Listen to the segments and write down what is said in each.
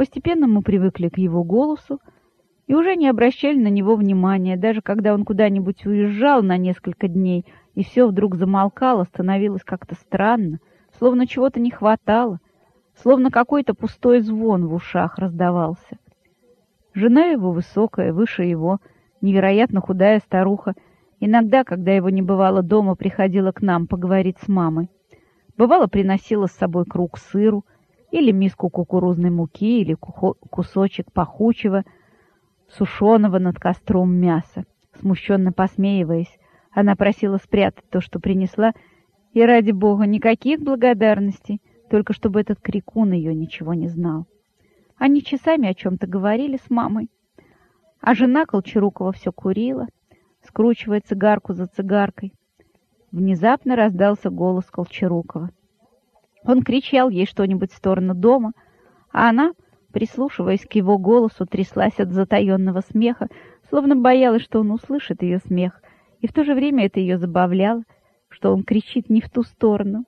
Постепенно мы привыкли к его голосу и уже не обращали на него внимания, даже когда он куда-нибудь уезжал на несколько дней, и все вдруг замолкало, становилось как-то странно, словно чего-то не хватало, словно какой-то пустой звон в ушах раздавался. Жена его высокая, выше его, невероятно худая старуха, иногда, когда его не бывало дома, приходила к нам поговорить с мамой. Бывало, приносила с собой круг сыру, или миску кукурузной муки, или кусочек пахучего, сушеного над костром мяса. Смущенно посмеиваясь, она просила спрятать то, что принесла, и, ради бога, никаких благодарностей, только чтобы этот крикун ее ничего не знал. Они часами о чем-то говорили с мамой, а жена Колчарукова все курила, скручивая цигарку за цигаркой. Внезапно раздался голос Колчарукова. Он кричал ей что-нибудь в сторону дома, а она, прислушиваясь к его голосу, тряслась от затаенного смеха, словно боялась, что он услышит ее смех, и в то же время это ее забавляло, что он кричит не в ту сторону.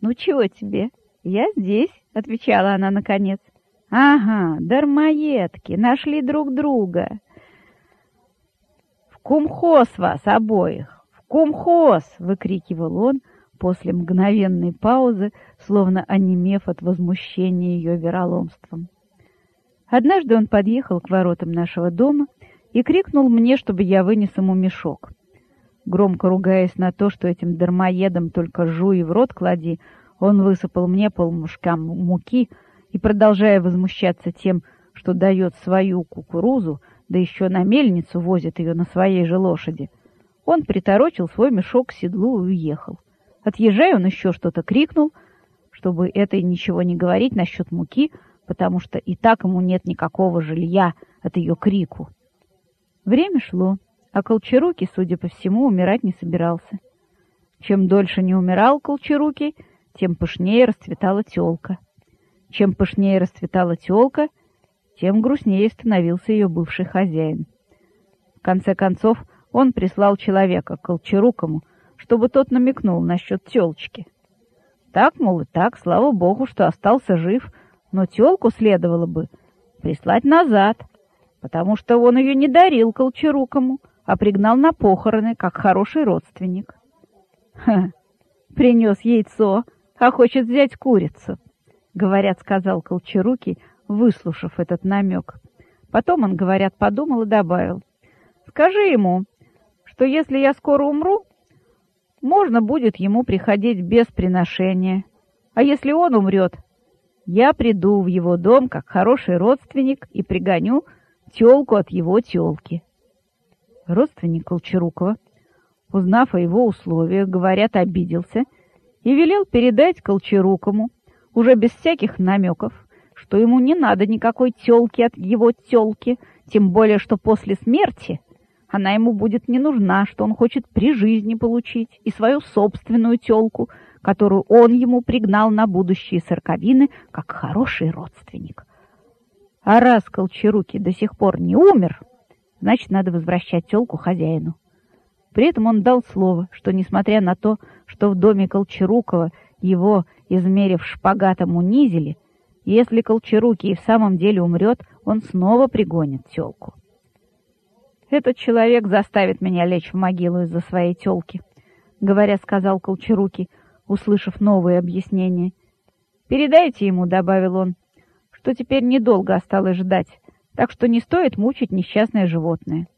«Ну чего тебе? Я здесь», — отвечала она наконец. «Ага, дармоедки, нашли друг друга». «В кумхоз вас обоих! В кумхоз!» — выкрикивал он, после мгновенной паузы, словно онемев от возмущения ее вероломством. Однажды он подъехал к воротам нашего дома и крикнул мне, чтобы я вынес ему мешок. Громко ругаясь на то, что этим дармоедом только жуй в рот клади, он высыпал мне полмушка муки и, продолжая возмущаться тем, что дает свою кукурузу, да еще на мельницу возит ее на своей же лошади, он приторочил свой мешок к седлу и уехал. Отъезжая, он еще что-то крикнул, чтобы это ничего не говорить насчет муки, потому что и так ему нет никакого жилья от ее крику. Время шло, а Колчаруки, судя по всему, умирать не собирался. Чем дольше не умирал Колчаруки, тем пышнее расцветала тёлка. Чем пышнее расцветала тёлка, тем грустнее становился ее бывший хозяин. В конце концов, он прислал человека к Колчарукому, чтобы тот намекнул насчет тёлочки. Так, мол, и так, слава богу, что остался жив, но тёлку следовало бы прислать назад, потому что он ее не дарил Колчарукому, а пригнал на похороны, как хороший родственник. Ха, принес яйцо, а хочет взять курицу, говорят, сказал Колчарукий, выслушав этот намек. Потом он, говорят, подумал и добавил. Скажи ему, что если я скоро умру, можно будет ему приходить без приношения. А если он умрет, я приду в его дом как хороший родственник и пригоню тёлку от его тёлки. Родственник Колчарукова, узнав о его условиях, говорят, обиделся и велел передать Колчарукому, уже без всяких намеков, что ему не надо никакой тёлки от его тёлки, тем более, что после смерти она ему будет не нужна, что он хочет при жизни получить, и свою собственную тёлку, которую он ему пригнал на будущие сорковины, как хороший родственник. А раз Колчаруки до сих пор не умер, значит, надо возвращать тёлку хозяину. При этом он дал слово, что, несмотря на то, что в доме Колчарукова его, измерив шпагатом, унизили, если Колчаруки и в самом деле умрет, он снова пригонит тёлку. Этот человек заставит меня лечь в могилу из-за своей тёлки, говоря, сказал Колчаруки, услышав новые объяснения. Передайте ему, добавил он, что теперь недолго осталось ждать, так что не стоит мучить несчастное животное.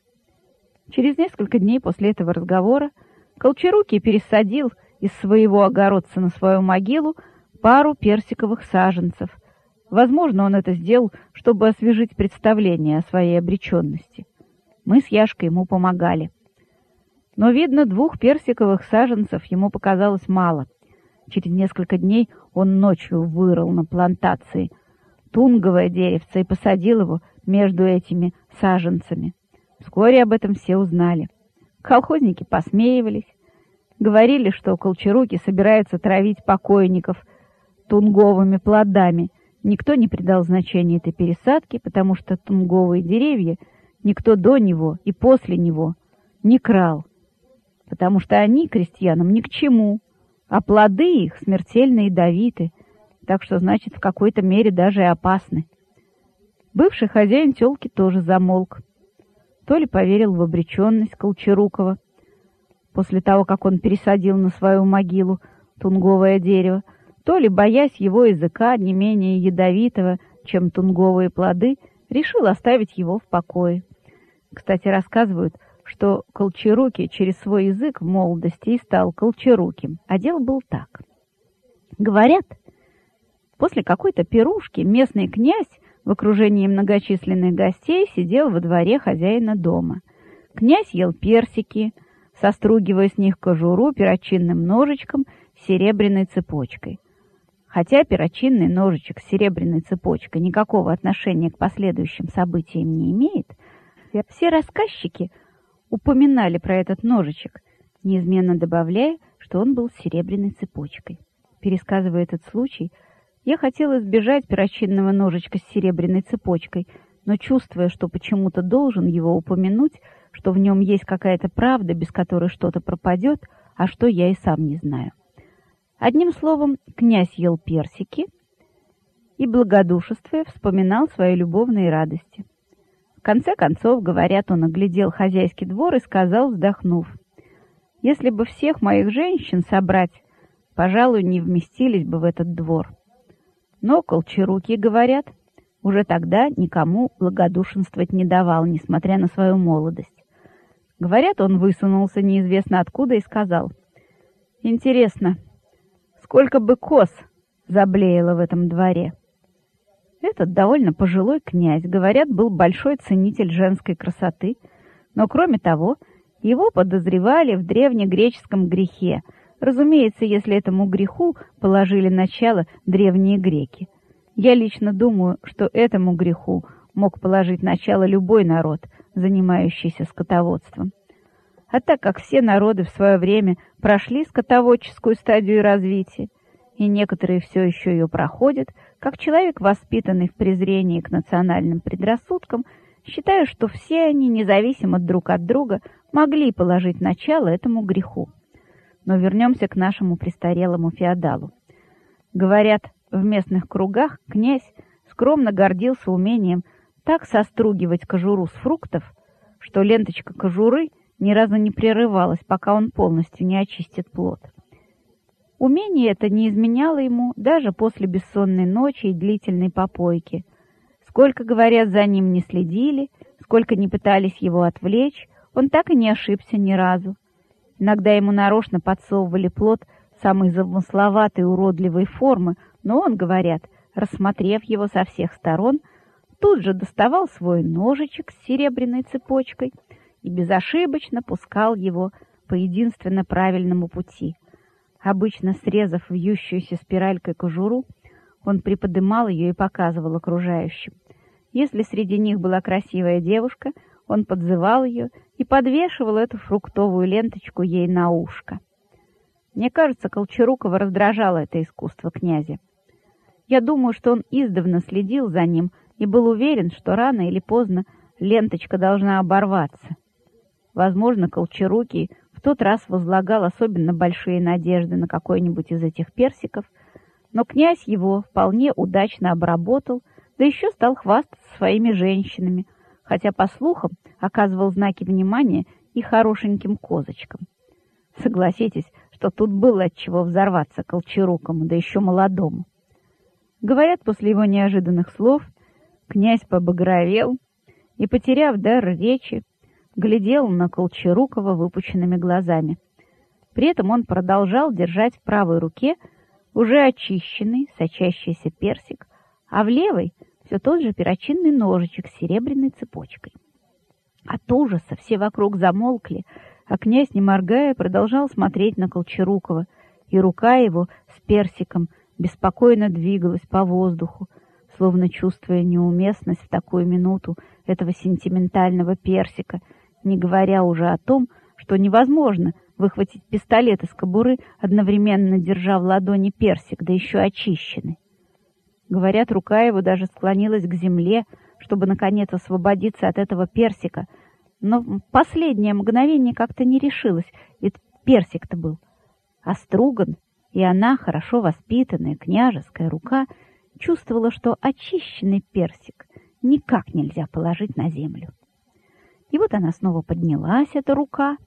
Через несколько дней после этого разговора Колчаруки пересадил из своего огородца на свою могилу пару персиковых саженцев. Возможно, он это сделал, чтобы освежить представление о своей обреченности. Мы с Яшкой ему помогали. Но, видно, двух персиковых саженцев ему показалось мало. Через несколько дней он ночью вырыл на плантации тунговое деревце и посадил его между этими саженцами. Вскоре об этом все узнали. Колхозники посмеивались, говорили, что колчаруки собираются травить покойников тунговыми плодами. Никто не придал значения этой пересадке, потому что тунговые деревья — никто до него и после него не крал, потому что они крестьянам ни к чему, а плоды их смертельно ядовиты, так что, значит, в какой-то мере даже и опасны. Бывший хозяин тёлки тоже замолк. То ли поверил в обреченность Колчарукова, после того, как он пересадил на свою могилу тунговое дерево, то ли, боясь его языка, не менее ядовитого, чем тунговые плоды, решил оставить его в покое. Кстати, рассказывают, что Колчаруки через свой язык в молодости и стал Колчаруким, а дело было так. Говорят, после какой-то пирушки местный князь в окружении многочисленных гостей сидел во дворе хозяина дома. Князь ел персики, состругивая с них кожуру перочинным ножичком с серебряной цепочкой. Хотя перочинный ножичек с серебряной цепочкой никакого отношения к последующим событиям не имеет, все рассказчики упоминали про этот ножичек, неизменно добавляя, что он был серебряной цепочкой. Пересказывая этот случай, я хотела избежать перочинного ножичка с серебряной цепочкой, но, чувствуя, что почему-то должен его упомянуть, что в нем есть какая-то правда, без которой что-то пропадет, а что я и сам не знаю. Одним словом, князь ел персики и, благодушествуя, вспоминал свои любовные радости. Конце концов, говорят, он оглядел хозяйский двор и сказал, вздохнув, «Если бы всех моих женщин собрать, пожалуй, не вместились бы в этот двор». Но колчаруки, говорят, уже тогда никому благодушенствовать не давал, несмотря на свою молодость. Говорят, он высунулся неизвестно откуда и сказал, «Интересно, сколько бы коз заблеяло в этом дворе?» Этот довольно пожилой князь, говорят, был большой ценитель женской красоты, но, кроме того, его подозревали в древнегреческом грехе, разумеется, если этому греху положили начало древние греки. Я лично думаю, что этому греху мог положить начало любой народ, занимающийся скотоводством. А так как все народы в свое время прошли скотоводческую стадию развития, и некоторые все еще ее проходят, как человек, воспитанный в презрении к национальным предрассудкам, считаю, что все они, независимо друг от друга, могли положить начало этому греху. Но вернемся к нашему престарелому феодалу. Говорят, в местных кругах князь скромно гордился умением так состругивать кожуру с фруктов, что ленточка кожуры ни разу не прерывалась, пока он полностью не очистит плод. Умение это не изменяло ему даже после бессонной ночи и длительной попойки. Сколько, говорят, за ним не следили, сколько не пытались его отвлечь, он так и не ошибся ни разу. Иногда ему нарочно подсовывали плод самой замысловатой уродливой формы, но он, говорят, рассмотрев его со всех сторон, тут же доставал свой ножичек с серебряной цепочкой и безошибочно пускал его по единственно правильному пути. Обычно срезав вьющуюся спиралькой кожуру, он приподымал ее и показывал окружающим. Если среди них была красивая девушка, он подзывал ее и подвешивал эту фруктовую ленточку ей на ушко. Мне кажется, Колчарукова раздражало это искусство князя. Я думаю, что он издавна следил за ним и был уверен, что рано или поздно ленточка должна оборваться. Возможно, Колчарукий тот раз возлагал особенно большие надежды на какой-нибудь из этих персиков, но князь его вполне удачно обработал, да еще стал хвастаться своими женщинами, хотя, по слухам, оказывал знаки внимания и хорошеньким козочкам. Согласитесь, что тут было от чего взорваться Колчарукому, да еще молодому. Говорят, после его неожиданных слов князь побагровел и, потеряв дар речи, глядел на Колчарукова выпученными глазами. При этом он продолжал держать в правой руке уже очищенный, сочащийся персик, а в левой все тот же перочинный ножичек с серебряной цепочкой. От ужаса все вокруг замолкли, а князь, не моргая, продолжал смотреть на Колчарукова, и рука его с персиком беспокойно двигалась по воздуху, словно чувствуя неуместность в такую минуту этого сентиментального персика, не говоря уже о том, что невозможно выхватить пистолет из кобуры, одновременно держа в ладони персик, да еще очищенный. Говорят, рука его даже склонилась к земле, чтобы, наконец, освободиться от этого персика — но последнее мгновение как-то не решилась, ведь персик-то был оструган, и она, хорошо воспитанная княжеская рука, чувствовала, что очищенный персик никак нельзя положить на землю. И вот она снова поднялась, эта рука,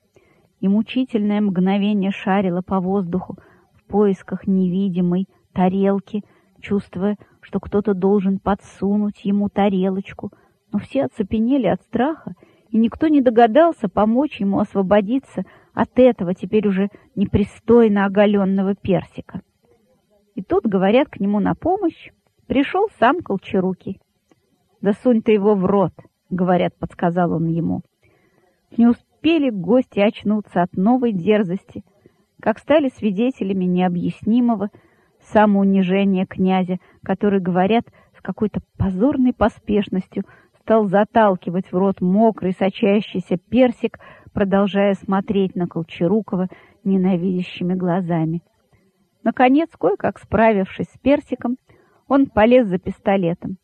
и мучительное мгновение шарила по воздуху в поисках невидимой тарелки, чувствуя, что кто-то должен подсунуть ему тарелочку, но все оцепенели от страха, и никто не догадался помочь ему освободиться от этого теперь уже непристойно оголенного персика. И тут, говорят, к нему на помощь пришел сам Колчарукий. «Да сунь ты его в рот!» — говорят, подсказал он ему. Не успели гости очнуться от новой дерзости, как стали свидетелями необъяснимого самоунижения князя, который, говорят, с какой-то позорной поспешностью стал заталкивать в рот мокрый, сочащийся персик, продолжая смотреть на Колчарукова ненавидящими глазами. Наконец, кое-как справившись с персиком, он полез за пистолетом.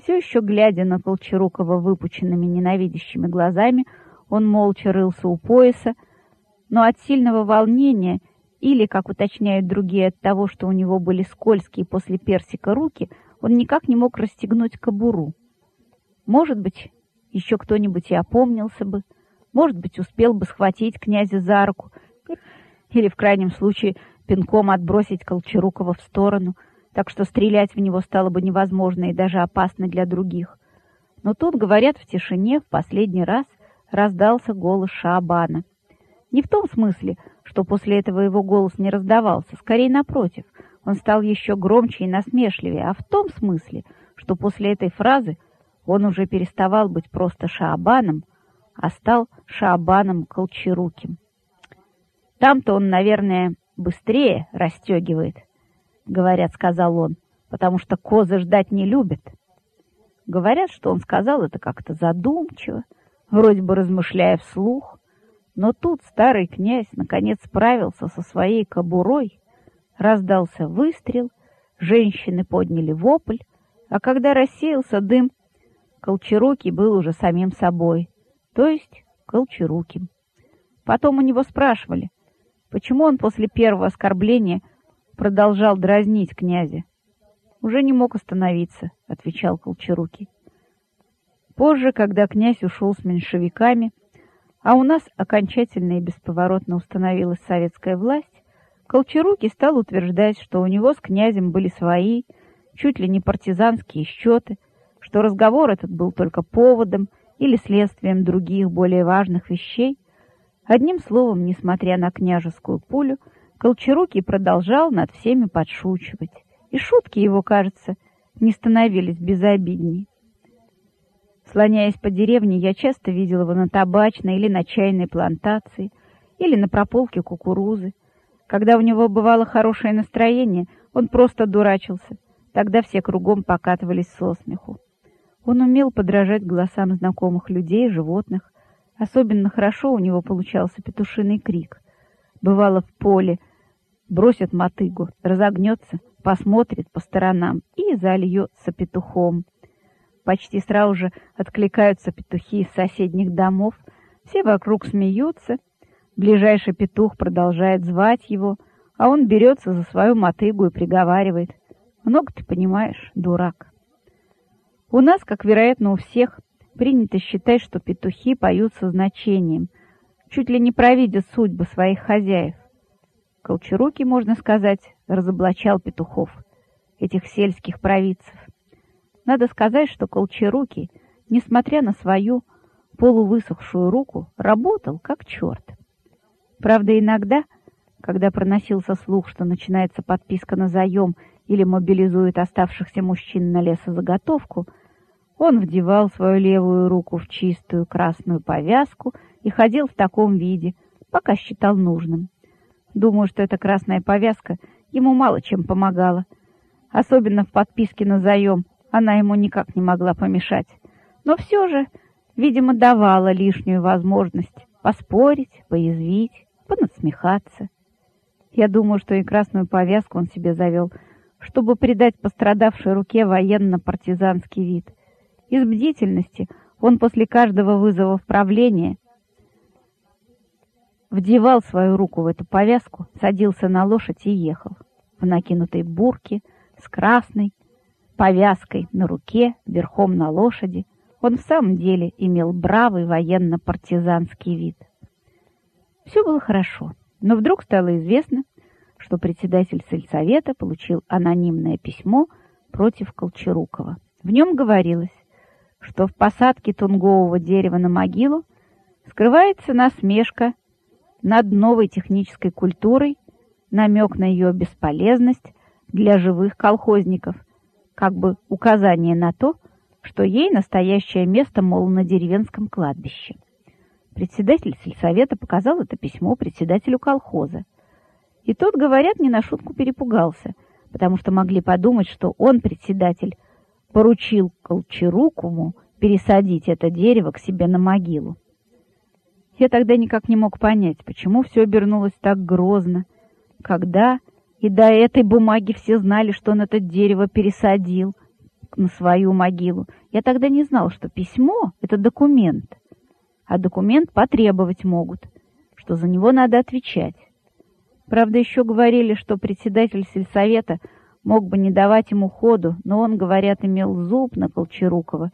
Все еще глядя на Колчарукова выпученными ненавидящими глазами, он молча рылся у пояса, но от сильного волнения или, как уточняют другие, от того, что у него были скользкие после персика руки, он никак не мог расстегнуть кобуру. Может быть, еще кто-нибудь и опомнился бы, может быть, успел бы схватить князя за руку или, в крайнем случае, пинком отбросить Колчарукова в сторону, так что стрелять в него стало бы невозможно и даже опасно для других. Но тут, говорят, в тишине в последний раз раздался голос Шаабана. Не в том смысле, что после этого его голос не раздавался, скорее напротив, он стал еще громче и насмешливее, а в том смысле, что после этой фразы он уже переставал быть просто Шаабаном, а стал Шаабаном Колчаруким. Там-то он, наверное, быстрее расстегивает, говорят, сказал он, потому что козы ждать не любят. Говорят, что он сказал это как-то задумчиво, вроде бы размышляя вслух, но тут старый князь наконец справился со своей кобурой, раздался выстрел, женщины подняли вопль, а когда рассеялся дым, Колчарукий был уже самим собой, то есть Колчаруким. Потом у него спрашивали, почему он после первого оскорбления продолжал дразнить князя. «Уже не мог остановиться», — отвечал Колчарукий. Позже, когда князь ушел с меньшевиками, а у нас окончательно и бесповоротно установилась советская власть, Колчарукий стал утверждать, что у него с князем были свои, чуть ли не партизанские счеты, что разговор этот был только поводом или следствием других более важных вещей. Одним словом, несмотря на княжескую пулю, Колчарукий продолжал над всеми подшучивать, и шутки его, кажется, не становились безобидней. Слоняясь по деревне, я часто видел его на табачной или на чайной плантации, или на прополке кукурузы. Когда у него бывало хорошее настроение, он просто дурачился. Тогда все кругом покатывались со смеху. Он умел подражать голосам знакомых людей, животных. Особенно хорошо у него получался петушиный крик. Бывало в поле, бросит мотыгу, разогнется, посмотрит по сторонам и зальется петухом. Почти сразу же откликаются петухи из соседних домов. Все вокруг смеются. Ближайший петух продолжает звать его, а он берется за свою мотыгу и приговаривает. «Много ты понимаешь, дурак». У нас, как вероятно у всех, принято считать, что петухи поют со значением, чуть ли не провидя судьбы своих хозяев. Колчаруки, можно сказать, разоблачал петухов, этих сельских провидцев. Надо сказать, что Колчарукий, несмотря на свою полувысохшую руку, работал как черт. Правда, иногда, когда проносился слух, что начинается подписка на заем или мобилизует оставшихся мужчин на лесозаготовку, он вдевал свою левую руку в чистую красную повязку и ходил в таком виде, пока считал нужным. Думаю, что эта красная повязка ему мало чем помогала, особенно в подписке на заем, она ему никак не могла помешать. Но все же, видимо, давала лишнюю возможность поспорить, поязвить, понасмехаться. Я думаю, что и красную повязку он себе завел, чтобы придать пострадавшей руке военно-партизанский вид. Из бдительности он после каждого вызова в правление вдевал свою руку в эту повязку, садился на лошадь и ехал в накинутой бурке с красной, повязкой на руке, верхом на лошади. Он в самом деле имел бравый военно-партизанский вид. Все было хорошо, но вдруг стало известно, что председатель сельсовета получил анонимное письмо против Колчарукова. В нем говорилось, что в посадке тунгового дерева на могилу скрывается насмешка над новой технической культурой, намек на ее бесполезность для живых колхозников, как бы указание на то, что ей настоящее место, мол, на деревенском кладбище. Председатель сельсовета показал это письмо председателю колхоза. И тот, говорят, не на шутку перепугался, потому что могли подумать, что он, председатель, поручил Колчарукому пересадить это дерево к себе на могилу. Я тогда никак не мог понять, почему все обернулось так грозно, когда и до этой бумаги все знали, что он это дерево пересадил на свою могилу. Я тогда не знал, что письмо — это документ, а документ потребовать могут, что за него надо отвечать. Правда, еще говорили, что председатель сельсовета мог бы не давать ему ходу, но он, говорят, имел зуб на Колчарукова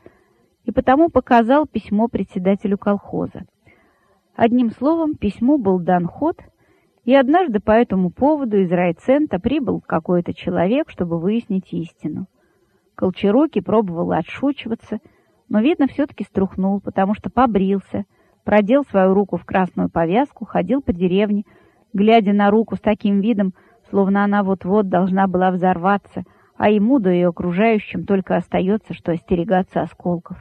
и потому показал письмо председателю колхоза. Одним словом, письму был дан ход, и однажды по этому поводу из райцентра прибыл какой-то человек, чтобы выяснить истину. Колчаруки пробовал отшучиваться, но, видно, все-таки струхнул, потому что побрился, продел свою руку в красную повязку, ходил по деревне, глядя на руку с таким видом, словно она вот-вот должна была взорваться, а ему да и окружающим только остается, что остерегаться осколков.